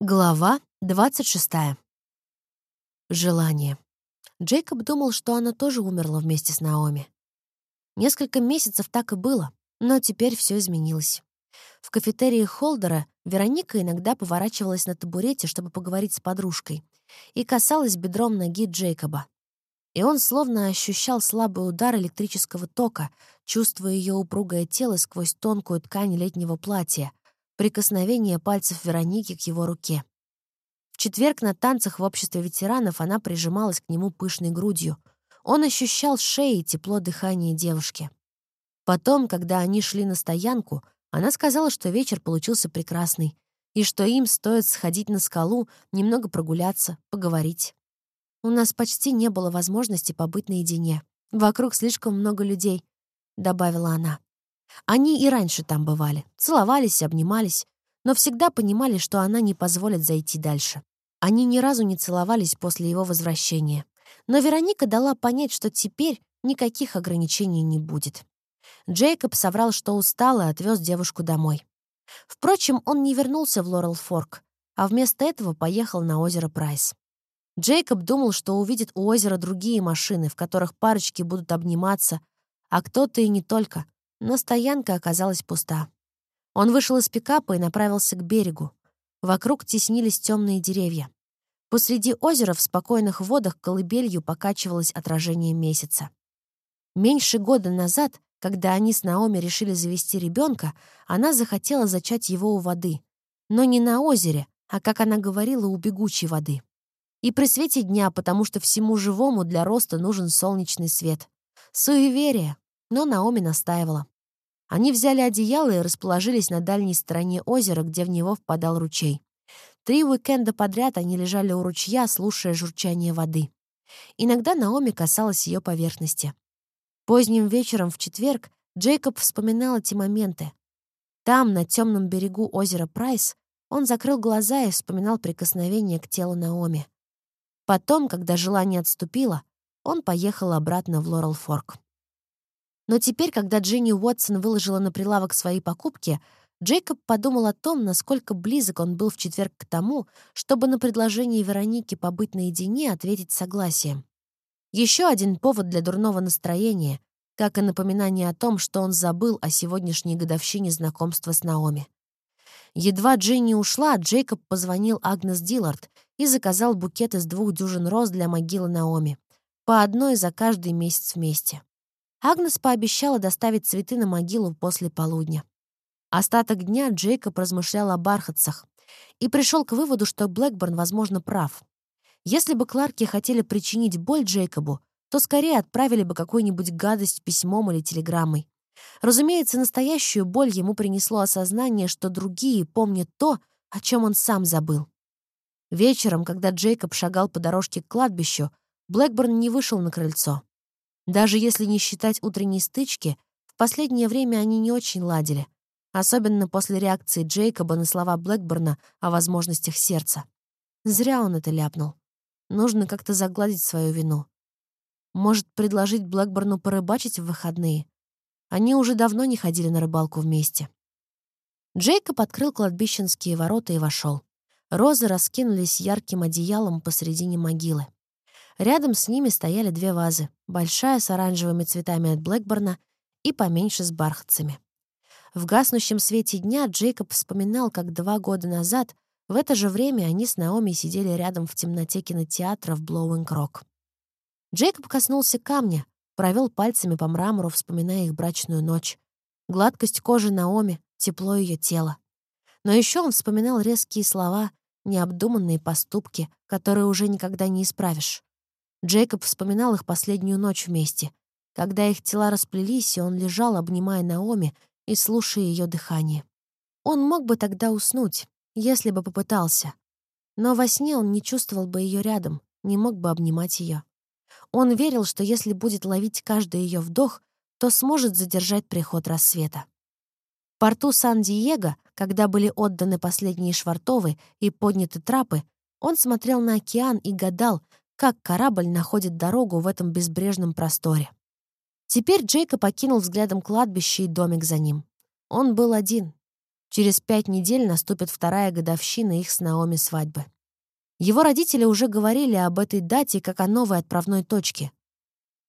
Глава 26. Желание. Джейкоб думал, что она тоже умерла вместе с Наоми. Несколько месяцев так и было, но теперь все изменилось. В кафетерии Холдера Вероника иногда поворачивалась на табурете, чтобы поговорить с подружкой, и касалась бедром ноги Джейкоба. И он словно ощущал слабый удар электрического тока, чувствуя ее упругое тело сквозь тонкую ткань летнего платья — прикосновение пальцев Вероники к его руке. В четверг на танцах в обществе ветеранов она прижималась к нему пышной грудью. Он ощущал шеей тепло дыхания девушки. Потом, когда они шли на стоянку, она сказала, что вечер получился прекрасный, и что им стоит сходить на скалу, немного прогуляться, поговорить. «У нас почти не было возможности побыть наедине. Вокруг слишком много людей», — добавила она. Они и раньше там бывали, целовались, обнимались, но всегда понимали, что она не позволит зайти дальше. Они ни разу не целовались после его возвращения. Но Вероника дала понять, что теперь никаких ограничений не будет. Джейкоб соврал, что устал и отвез девушку домой. Впрочем, он не вернулся в Лорел-Форк, а вместо этого поехал на озеро Прайс. Джейкоб думал, что увидит у озера другие машины, в которых парочки будут обниматься, а кто-то и не только, но стоянка оказалась пуста. Он вышел из пикапа и направился к берегу. Вокруг теснились темные деревья. Посреди озера в спокойных водах колыбелью покачивалось отражение месяца. Меньше года назад, когда они с Наоми решили завести ребенка, она захотела зачать его у воды. Но не на озере, а, как она говорила, у бегучей воды. И при свете дня, потому что всему живому для роста нужен солнечный свет. Суеверие, но Наоми настаивала. Они взяли одеяло и расположились на дальней стороне озера, где в него впадал ручей. Три уикенда подряд они лежали у ручья, слушая журчание воды. Иногда Наоми касалась ее поверхности. Поздним вечером в четверг Джейкоб вспоминал эти моменты. Там, на темном берегу озера Прайс, он закрыл глаза и вспоминал прикосновение к телу Наоми. Потом, когда желание отступило, он поехал обратно в Лорел-Форк. Но теперь, когда Дженни Уотсон выложила на прилавок свои покупки, Джейкоб подумал о том, насколько близок он был в четверг к тому, чтобы на предложение Вероники побыть наедине ответить согласием. Еще один повод для дурного настроения, как и напоминание о том, что он забыл о сегодняшней годовщине знакомства с Наоми. Едва Дженни ушла, Джейкоб позвонил Агнес Диллард и заказал букет из двух дюжин роз для могилы Наоми, по одной за каждый месяц вместе. Агнес пообещала доставить цветы на могилу после полудня. Остаток дня Джейкоб размышлял о бархатцах и пришел к выводу, что Блэкборн, возможно, прав. Если бы Кларки хотели причинить боль Джейкобу, то скорее отправили бы какую-нибудь гадость письмом или телеграммой. Разумеется, настоящую боль ему принесло осознание, что другие помнят то, о чем он сам забыл. Вечером, когда Джейкоб шагал по дорожке к кладбищу, Блэкборн не вышел на крыльцо. Даже если не считать утренней стычки, в последнее время они не очень ладили, особенно после реакции Джейкоба на слова Блэкборна о возможностях сердца. Зря он это ляпнул. Нужно как-то загладить свою вину. Может, предложить Блэкборну порыбачить в выходные? Они уже давно не ходили на рыбалку вместе. Джейкоб открыл кладбищенские ворота и вошел. Розы раскинулись ярким одеялом посредине могилы. Рядом с ними стояли две вазы, большая с оранжевыми цветами от Блэкборна и поменьше с бархатцами. В гаснущем свете дня Джейкоб вспоминал, как два года назад в это же время они с Наоми сидели рядом в темноте кинотеатра в Блоуинг Рок. Джейкоб коснулся камня, провел пальцами по мрамору, вспоминая их брачную ночь. Гладкость кожи Наоми, тепло ее тела. Но еще он вспоминал резкие слова, необдуманные поступки, которые уже никогда не исправишь. Джейкоб вспоминал их последнюю ночь вместе, когда их тела расплелись, и он лежал, обнимая Наоми и слушая ее дыхание. Он мог бы тогда уснуть, если бы попытался. Но во сне он не чувствовал бы ее рядом, не мог бы обнимать ее. Он верил, что если будет ловить каждый ее вдох, то сможет задержать приход рассвета. В порту Сан-Диего, когда были отданы последние швартовы и подняты трапы, он смотрел на океан и гадал, как корабль находит дорогу в этом безбрежном просторе. Теперь Джейка покинул взглядом кладбище и домик за ним. Он был один. Через пять недель наступит вторая годовщина их с Наоми свадьбы. Его родители уже говорили об этой дате как о новой отправной точке.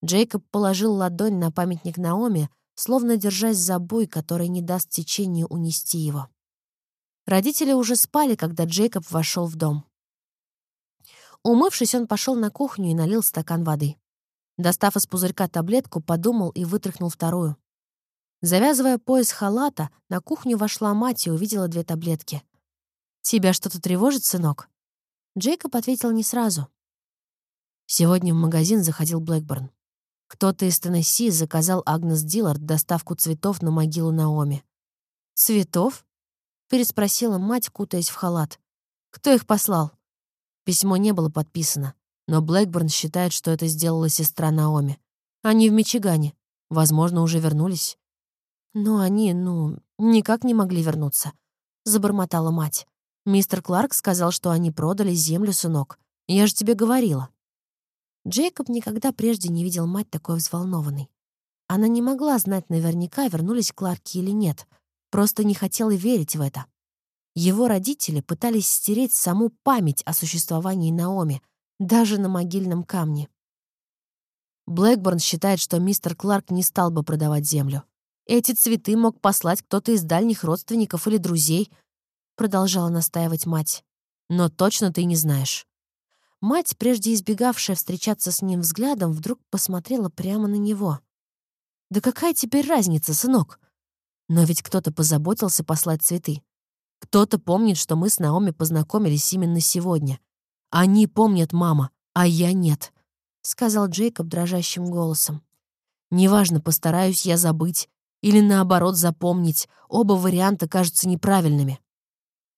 Джейкоб положил ладонь на памятник Наоми, словно держась за буй, который не даст течению унести его. Родители уже спали, когда Джейкоб вошел в дом. Умывшись, он пошел на кухню и налил стакан воды. Достав из пузырька таблетку, подумал и вытряхнул вторую. Завязывая пояс халата, на кухню вошла мать и увидела две таблетки. «Тебя что-то тревожит, сынок?» Джейкоб ответил не сразу. Сегодня в магазин заходил Блэкборн. Кто-то из Теннесси заказал Агнес Диллард доставку цветов на могилу Наоми. «Цветов?» — переспросила мать, кутаясь в халат. «Кто их послал?» Письмо не было подписано, но Блэкборн считает, что это сделала сестра Наоми. Они в Мичигане. Возможно, уже вернулись. Но они, ну, никак не могли вернуться, — забормотала мать. Мистер Кларк сказал, что они продали землю, сынок. Я же тебе говорила. Джейкоб никогда прежде не видел мать такой взволнованной. Она не могла знать наверняка, вернулись Кларки или нет. Просто не хотела верить в это. Его родители пытались стереть саму память о существовании Наоми, даже на могильном камне. Блэкборн считает, что мистер Кларк не стал бы продавать землю. Эти цветы мог послать кто-то из дальних родственников или друзей, продолжала настаивать мать. Но точно ты не знаешь. Мать, прежде избегавшая встречаться с ним взглядом, вдруг посмотрела прямо на него. «Да какая теперь разница, сынок? Но ведь кто-то позаботился послать цветы. Кто-то помнит, что мы с Наоми познакомились именно сегодня. Они помнят, мама, а я нет», — сказал Джейкоб дрожащим голосом. «Неважно, постараюсь я забыть или, наоборот, запомнить. Оба варианта кажутся неправильными».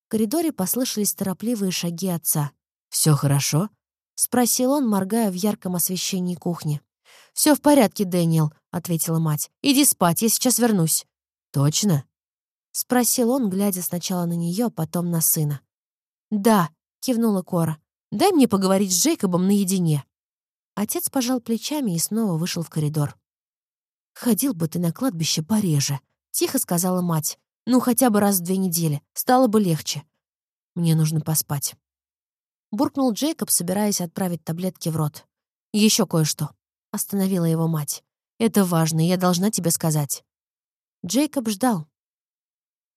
В коридоре послышались торопливые шаги отца. Все хорошо?» — спросил он, моргая в ярком освещении кухни. Все в порядке, Дэниел», — ответила мать. «Иди спать, я сейчас вернусь». «Точно?» — спросил он, глядя сначала на нее, потом на сына. «Да», — кивнула Кора. «Дай мне поговорить с Джейкобом наедине». Отец пожал плечами и снова вышел в коридор. «Ходил бы ты на кладбище пореже», — тихо сказала мать. «Ну, хотя бы раз в две недели. Стало бы легче. Мне нужно поспать». Буркнул Джейкоб, собираясь отправить таблетки в рот. Еще кое-что. Остановила его мать. «Это важно, я должна тебе сказать». Джейкоб ждал.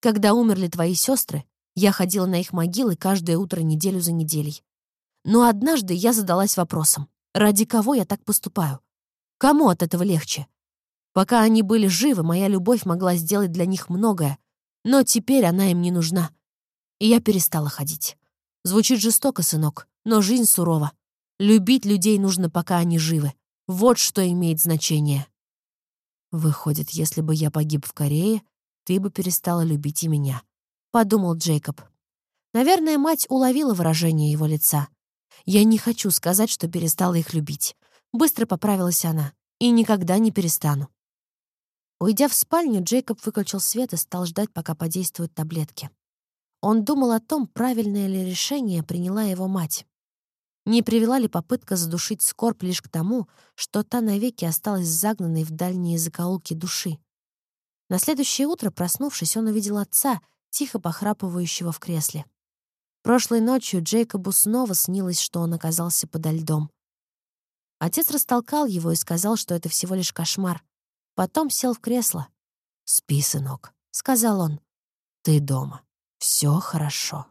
«Когда умерли твои сестры, я ходила на их могилы каждое утро неделю за неделей. Но однажды я задалась вопросом, ради кого я так поступаю? Кому от этого легче? Пока они были живы, моя любовь могла сделать для них многое, но теперь она им не нужна. И я перестала ходить. Звучит жестоко, сынок, но жизнь сурова. Любить людей нужно, пока они живы. Вот что имеет значение. Выходит, если бы я погиб в Корее, ты бы перестала любить и меня, — подумал Джейкоб. Наверное, мать уловила выражение его лица. Я не хочу сказать, что перестала их любить. Быстро поправилась она. И никогда не перестану. Уйдя в спальню, Джейкоб выключил свет и стал ждать, пока подействуют таблетки. Он думал о том, правильное ли решение приняла его мать. Не привела ли попытка задушить скорбь лишь к тому, что та навеки осталась загнанной в дальние закоулки души. На следующее утро, проснувшись, он увидел отца, тихо похрапывающего в кресле. Прошлой ночью Джейкобу снова снилось, что он оказался подо льдом. Отец растолкал его и сказал, что это всего лишь кошмар. Потом сел в кресло. «Спи, сынок», — сказал он. «Ты дома». Все хорошо.